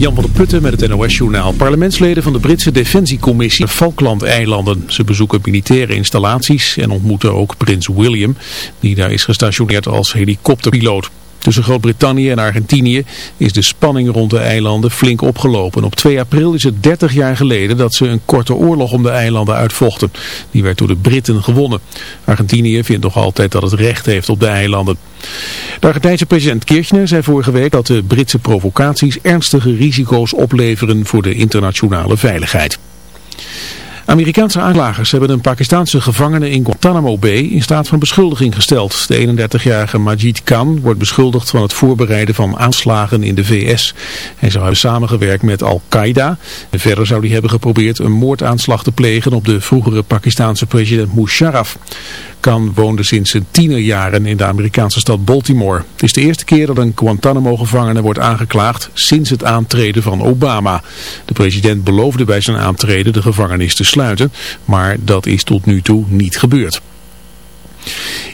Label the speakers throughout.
Speaker 1: Jan van der Putten met het NOS-journaal. Parlementsleden van de Britse Defensiecommissie Falklandeilanden. Ze bezoeken militaire installaties en ontmoeten ook prins William, die daar is gestationeerd als helikopterpiloot. Tussen Groot-Brittannië en Argentinië is de spanning rond de eilanden flink opgelopen. Op 2 april is het 30 jaar geleden dat ze een korte oorlog om de eilanden uitvochten. Die werd door de Britten gewonnen. Argentinië vindt nog altijd dat het recht heeft op de eilanden. De Argentijnse president Kirchner zei vorige week dat de Britse provocaties ernstige risico's opleveren voor de internationale veiligheid. Amerikaanse aanklagers hebben een Pakistaanse gevangene in Guantanamo Bay in staat van beschuldiging gesteld. De 31-jarige Majid Khan wordt beschuldigd van het voorbereiden van aanslagen in de VS. Hij zou hebben samengewerkt met Al-Qaeda. Verder zou hij hebben geprobeerd een moordaanslag te plegen op de vroegere Pakistaanse president Musharraf. Khan woonde sinds zijn tienerjaren in de Amerikaanse stad Baltimore. Het is de eerste keer dat een Guantanamo-gevangene wordt aangeklaagd sinds het aantreden van Obama. De president beloofde bij zijn aantreden de gevangenis te sluiten, maar dat is tot nu toe niet gebeurd.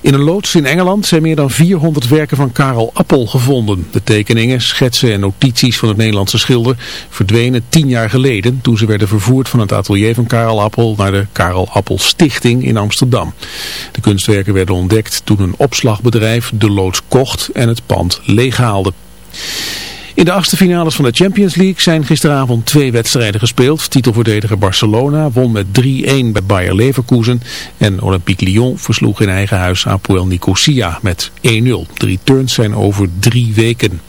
Speaker 1: In een loods in Engeland zijn meer dan 400 werken van Karel Appel gevonden. De tekeningen, schetsen en notities van het Nederlandse schilder verdwenen tien jaar geleden toen ze werden vervoerd van het atelier van Karel Appel naar de Karel Appel Stichting in Amsterdam. De kunstwerken werden ontdekt toen een opslagbedrijf de loods kocht en het pand leeghaalde. In de achtste finales van de Champions League zijn gisteravond twee wedstrijden gespeeld. Titelverdediger Barcelona won met 3-1 bij Bayer Leverkusen. En Olympique Lyon versloeg in eigen huis Apoel Nicosia met 1-0. De returns zijn over drie weken.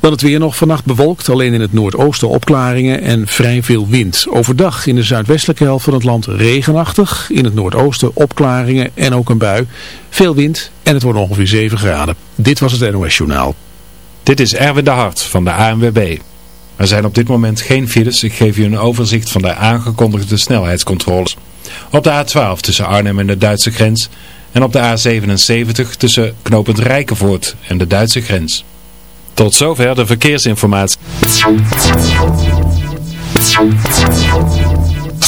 Speaker 1: Dan het weer nog vannacht bewolkt, alleen in het noordoosten opklaringen en vrij veel wind. Overdag in de zuidwestelijke helft van het land regenachtig, in het noordoosten opklaringen en ook een bui. Veel wind en het wordt ongeveer 7 graden. Dit was het NOS Journaal.
Speaker 2: Dit is Erwin de Hart van de ANWB. Er zijn op dit moment geen files. Ik geef u een overzicht van de aangekondigde snelheidscontroles. Op de A12 tussen Arnhem en de Duitse grens. En op de A77 tussen knooppunt Rijkenvoort en de Duitse grens. Tot zover de verkeersinformatie.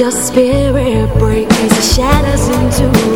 Speaker 3: your spirit breaks the shadows into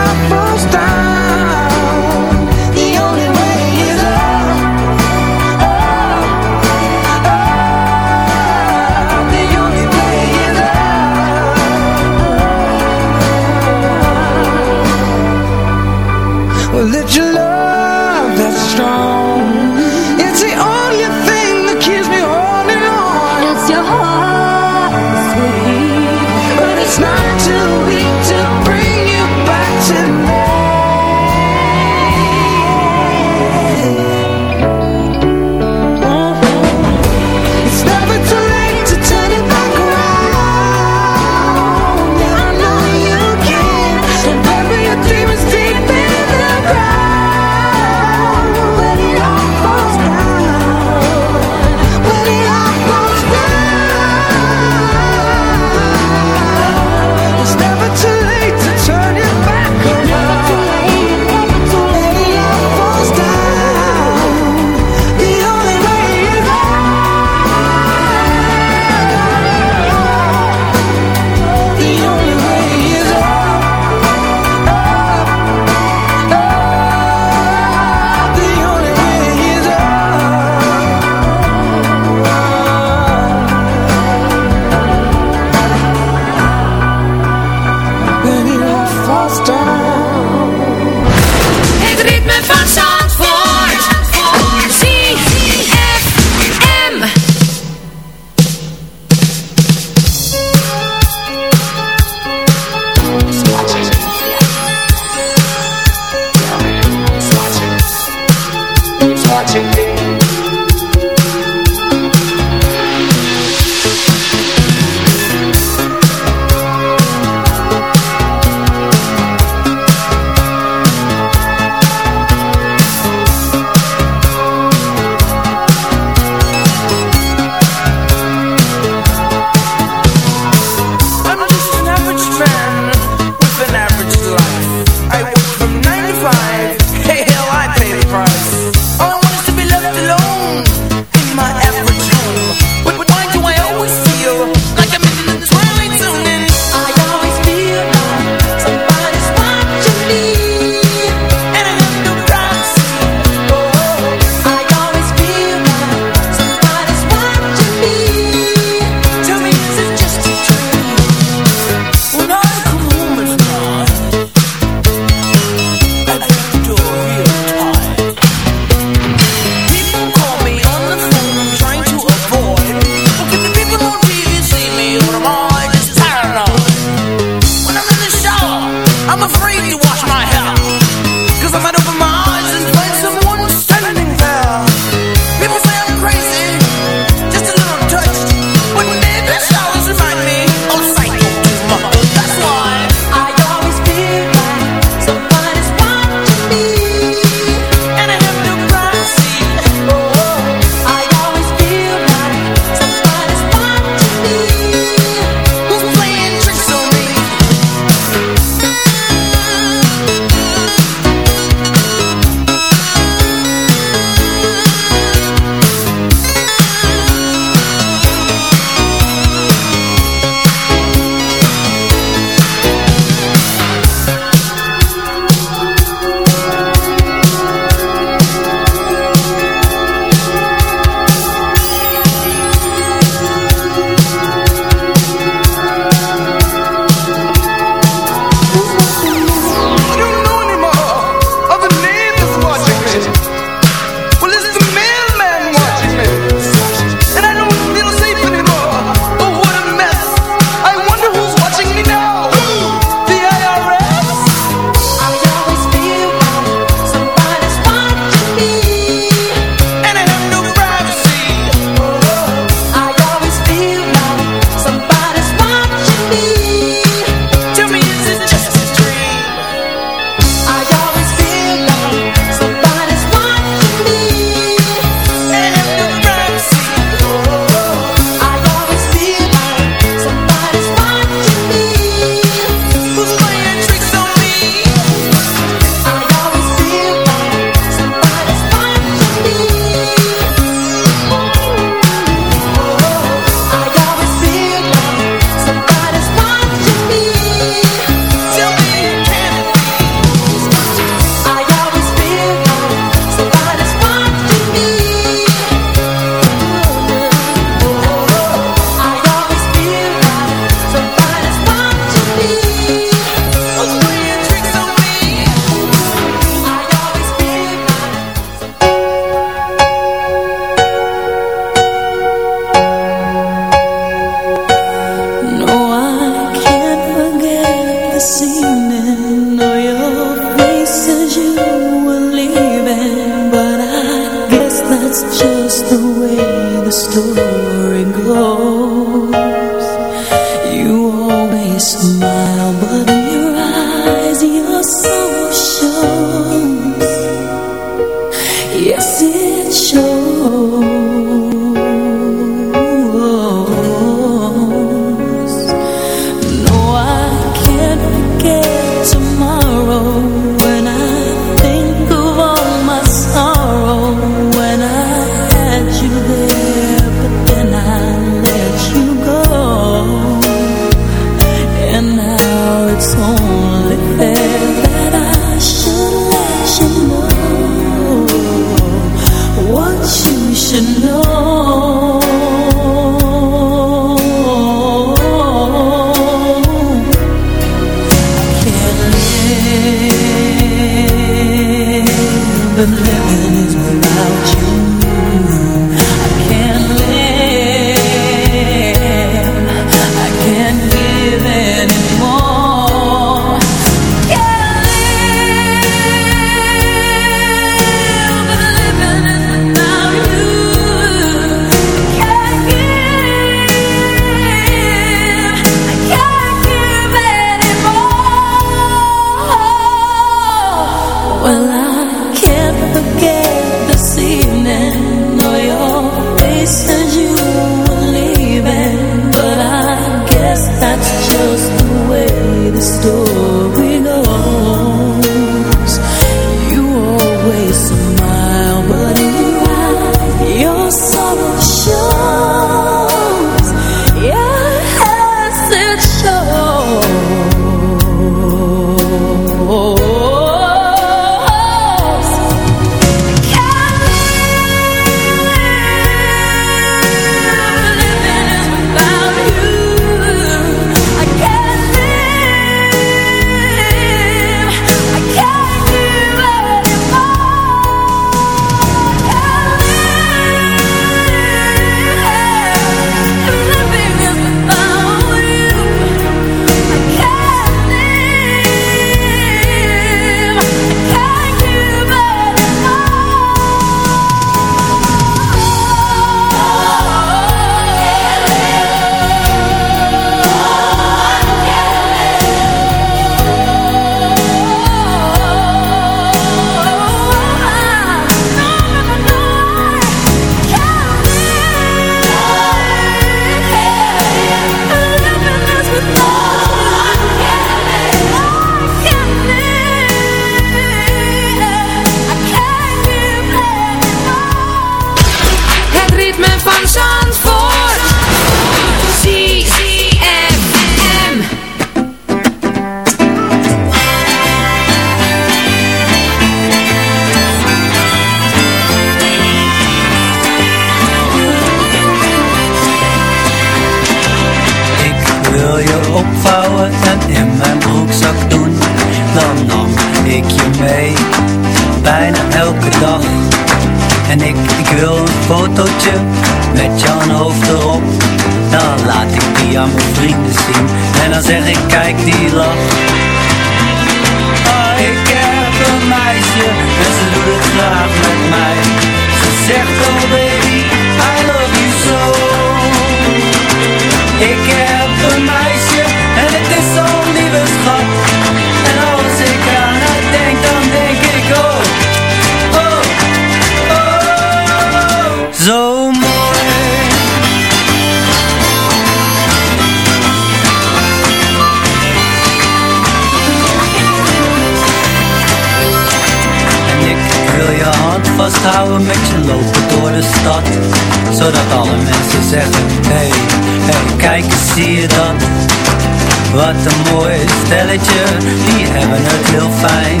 Speaker 3: Wat een mooi stelletje, die hebben het heel fijn.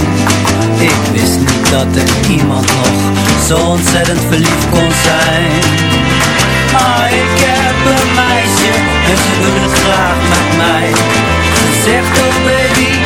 Speaker 3: Ik wist niet dat er iemand nog zo ontzettend verliefd kon zijn. Maar ik heb een meisje
Speaker 4: en ze doet het graag met mij. Zegt oh baby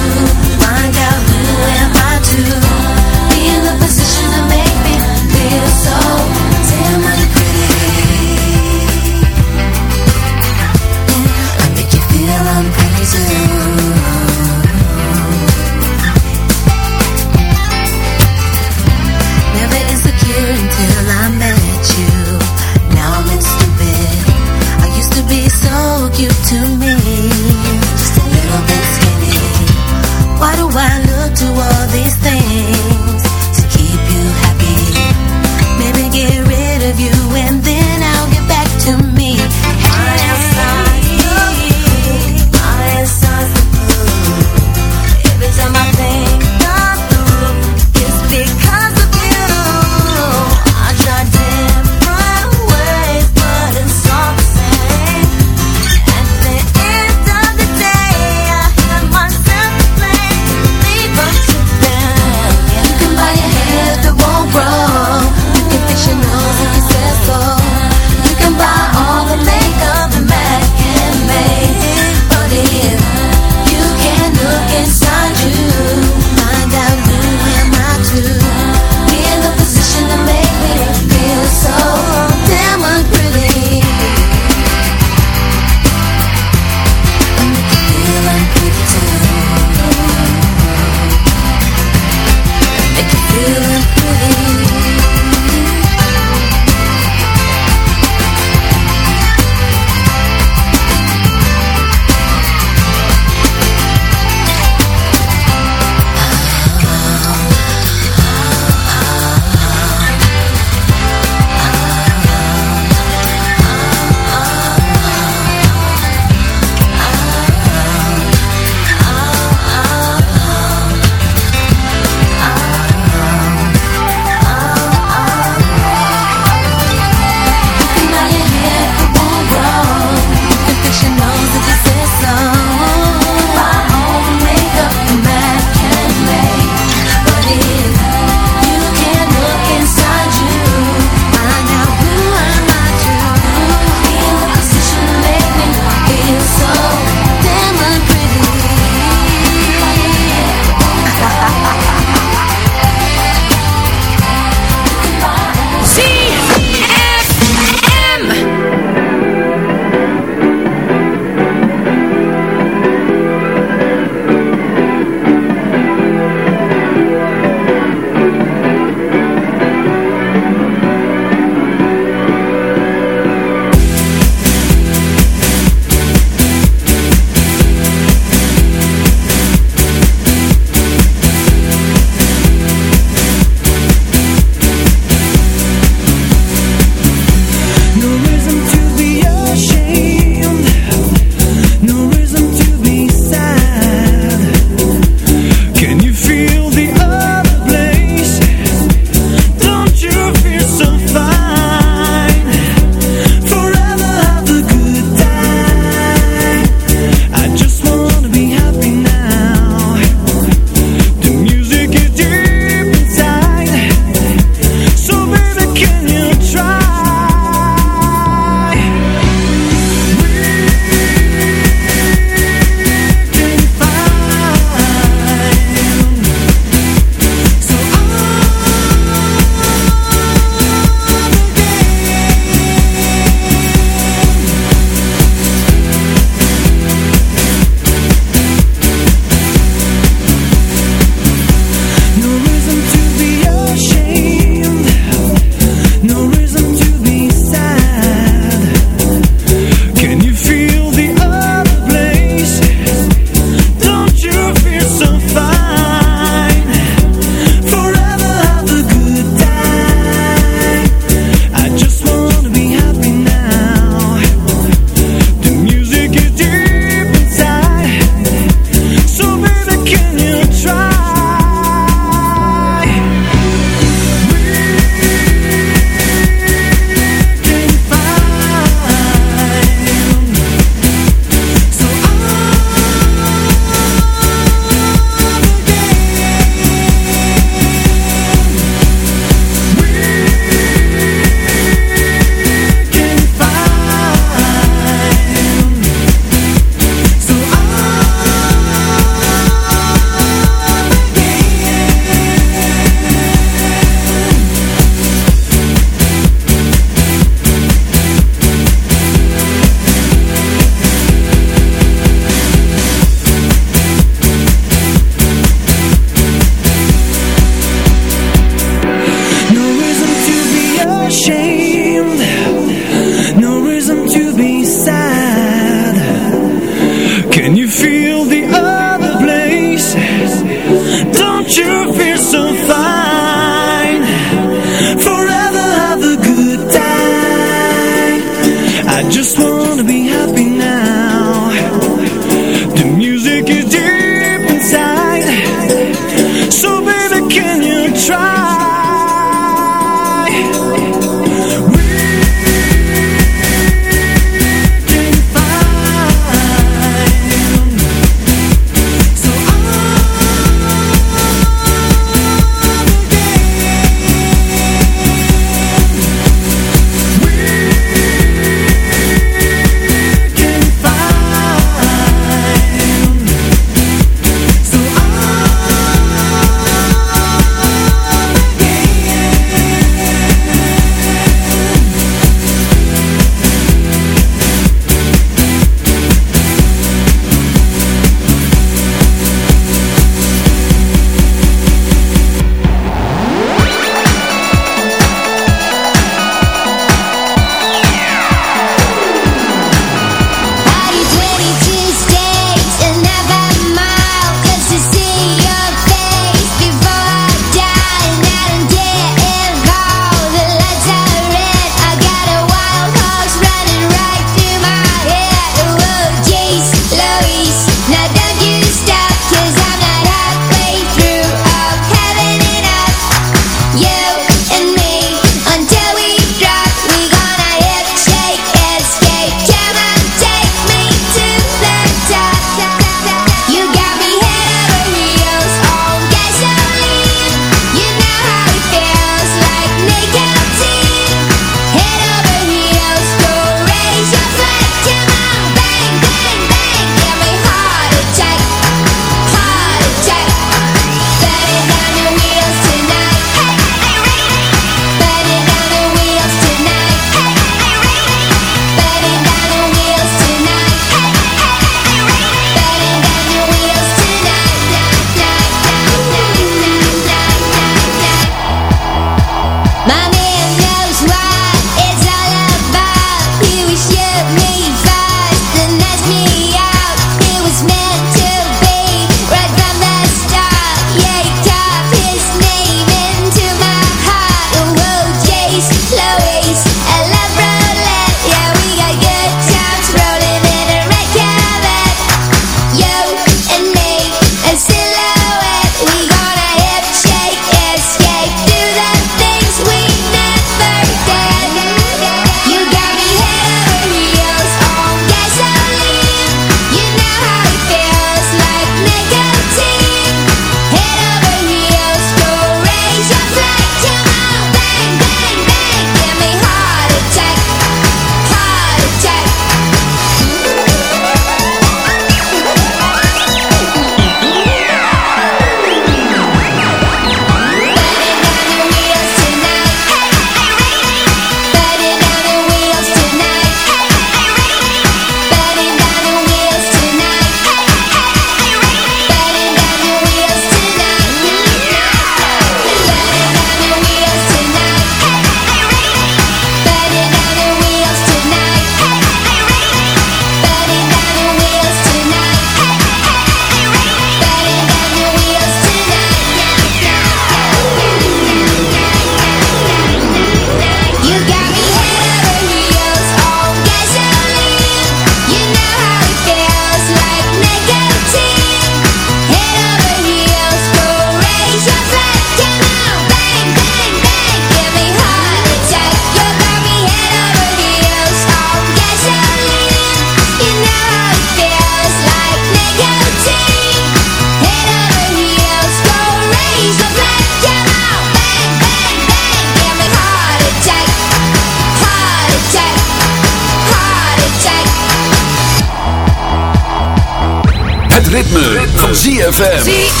Speaker 5: ZFM.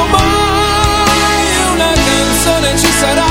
Speaker 6: ci sarà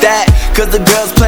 Speaker 7: that.
Speaker 3: Cause the girls play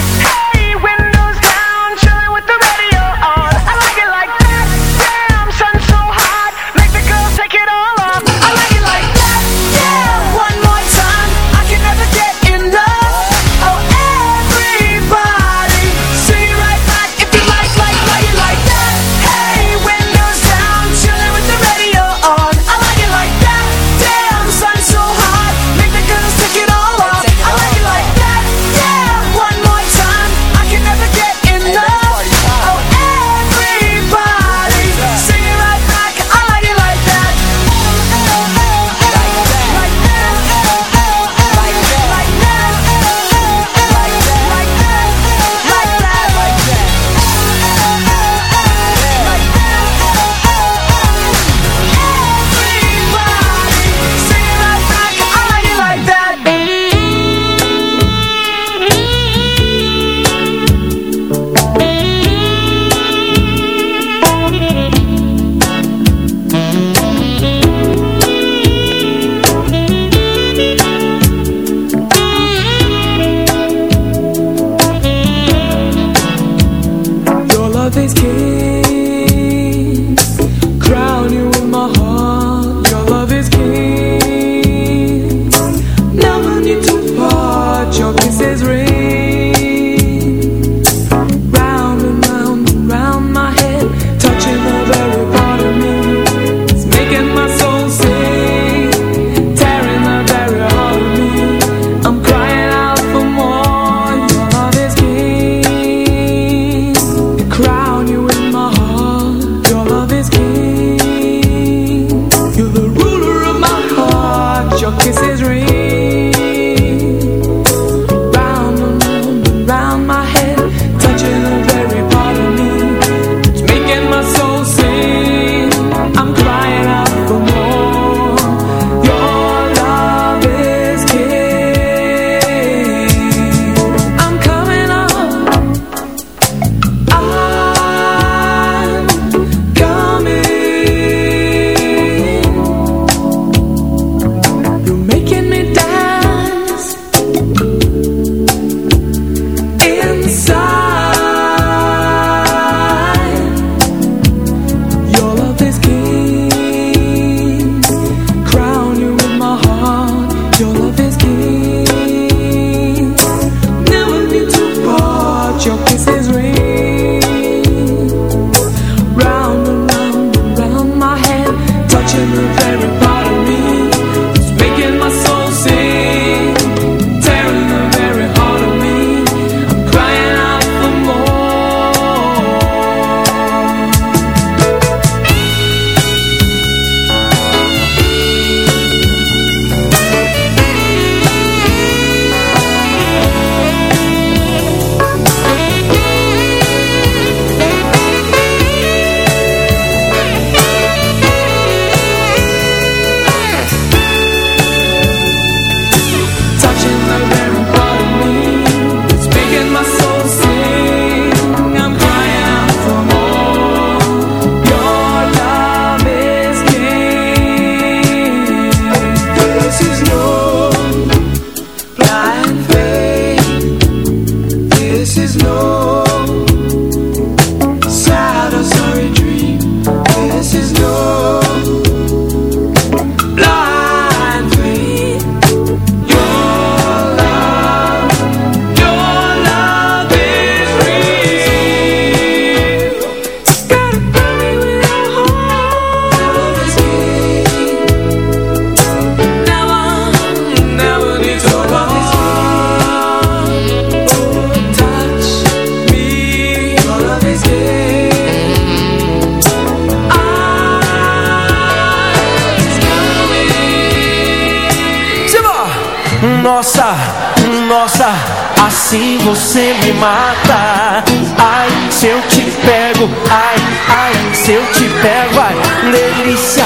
Speaker 8: Se eu te pego, ai, delícia,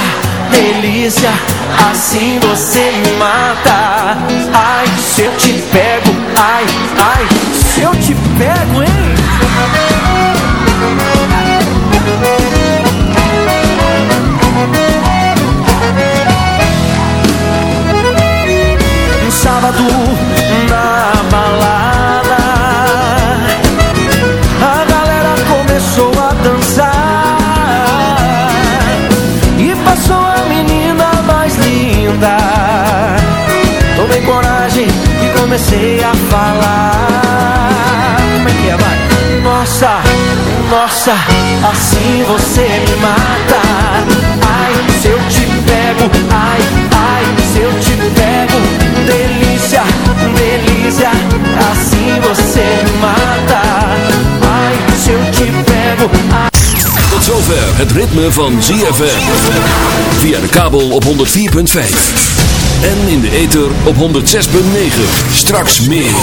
Speaker 8: delícia, assim nossa, assim você me mata Ai, se eu te pego, ai, ai, se eu te pego delícia, delícia, assim você me mata. Ai, se eu te pego. Ai.
Speaker 9: Tot zover het ritme van ZFM. Via de kabel op 104.5. En in de ether op 106.9. Straks meer.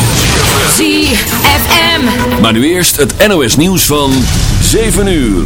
Speaker 10: ZFM.
Speaker 9: Maar nu eerst het NOS nieuws van 7 uur.